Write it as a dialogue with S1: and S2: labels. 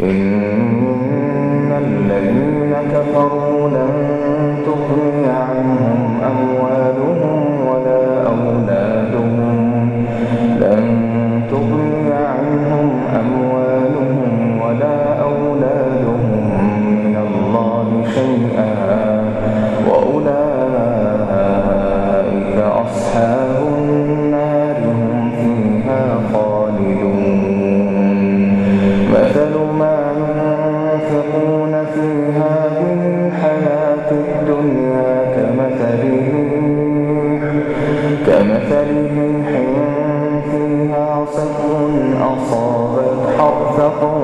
S1: إن الذين كفروا لن تغني عنهم مثل ما ينفقون في هذه الحياة الدنيا كمثل كمثل ريح فيها صفر أصابت حرث قوم